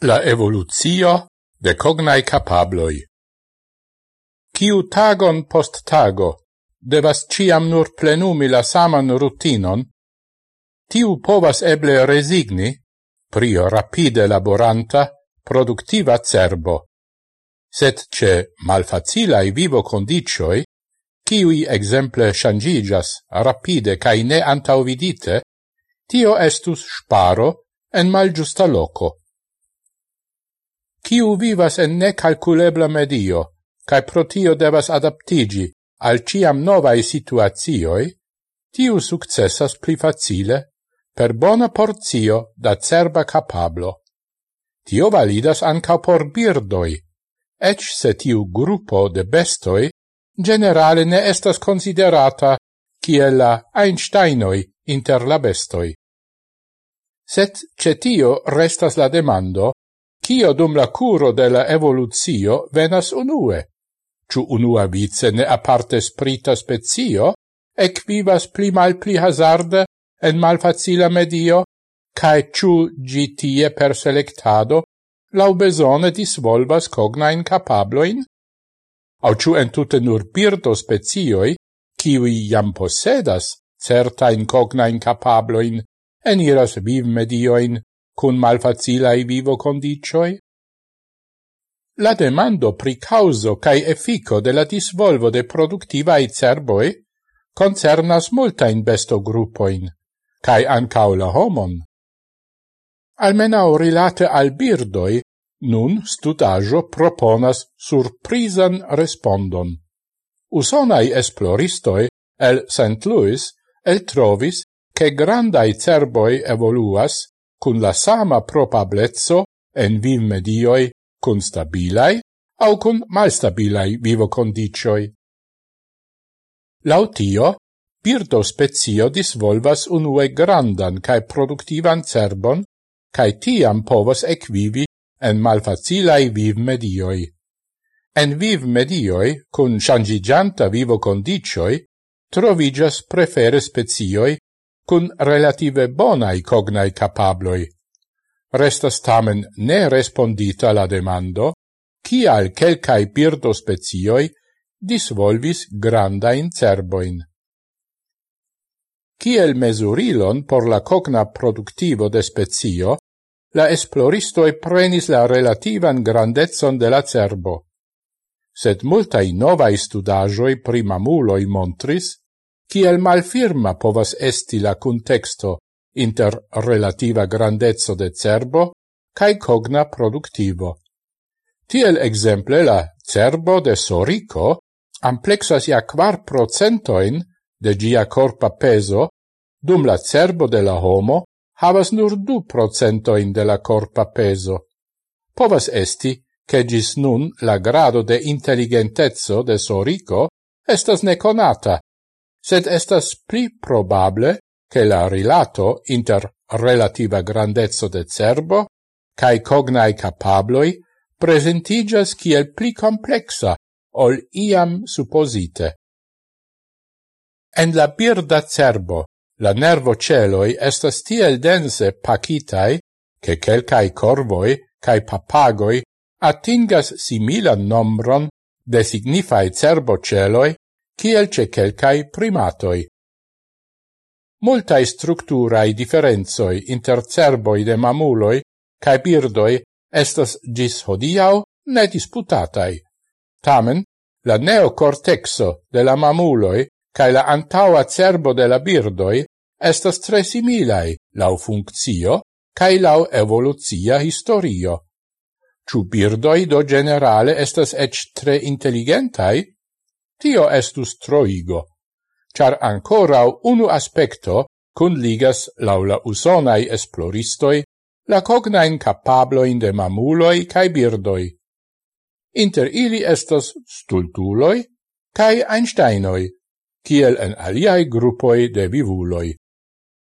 la evoluzio de cognai capabloi. Ciu tagon post tago devas ciam nur plenumi la saman rutinon, tiu povas eble resigni pri rapide laboranta productiva cerbo. Set ce malfacilai vivo condicioi, ciui exemple shangigas rapide cae ne antauvidite, tio estus sparo en malgiusta loco kiu vivas en necalculebla medio, cae protio devas adaptigi al ciam novae situazioi, tiu successas pli facile per bona porzio da cerba capablo. Tio validas anca por birdoi, ec se tiu gruppo de bestoi generale ne estas considerata ciela Einsteinoi inter la bestoi. Set cetio restas la demando, cio dum la curo de la evoluzio venas unue? ciu unua vice ne aparte sprita spezio, equivas pli mal pli hazarde en malfacila medio, cae ciu gitie per selectado lau besone disvolvas cognain capabloin? Au ciu entute nur birdo spezioi, ciui jam posedas certain cognain capabloin, eniras viv medioin cun malfacilae vivo condicioi? La demando pri causo cae effico de la disvolvo de productivae cerboi concernas multain besto gruppoin, cae ancao la homon. Almenau rilate al birdoi, nun studajo proponas surprisan respondon. Usonai esploristoi el St. Louis el trovis che grandai cerboi evoluas cun la sama probablezzo en viv medioi cun stabilai au cun malstabilai vivo condicioi. Lautio, birdo spezio disvolvas unue grandan cae productivan cerbon, cae tiam povos equivi en malfacilai viv medioi. En viv medioi, cun changigianta vivo condicioi, trovigas prefere spezioi cun relative bonai cognai capabloi. Restas tamen ne respondita la demando, cial quelcae birdo spezioi disvolvis grandain cerboin. Ciel mesurilon por la cogna productivo de spezio, la esploristoi prenis la relativan grandezon de la cerbo. Sed multai novae studajoi primamuloi montris kiel malfirma povas esti la contexto inter relativa grandezzo de cerbo cae cogna productivo. Tiel exemple la cerbo de Sorico amplexas ja quar procentoin de gia corpa peso, dum la cerbo de la homo havas nur du procentoin de la corpa peso. Povas esti, che gis nun la grado de intelligentezzo de Sorico estas neconata, sed estas pli probable che la rilato inter relativa grandezzo de cerbo cae cognai capabloi presentigas kiel pli complexa ol iam supposite. En la birda cerbo la nervo celoi estas tiel dense pacitai che quelcae corvoi cae papagoi atingas similan nombron de signifae cerbo celoi kiel ce quelcae primatoi. Multae structurae differenzoi inter cerboi de mamuloi cae birdoi estas gis hodiau ne disputatai. Tamen, la neocortexo de la mamuloi cae la antaua cerbo de la birdoi estas tre similae lau funccio cae lau evoluzia historio. Ciu birdoi do generale estas ec tre intelligentai? Tio estus troigo, char ancorau unu aspecto cun ligas laula usonai esploristoi la cognain capabloin de mamuloi cae birdoi. Inter ili estas stultuloi cae einsteinoi, kiel en aliai gruppoi de vivuloi.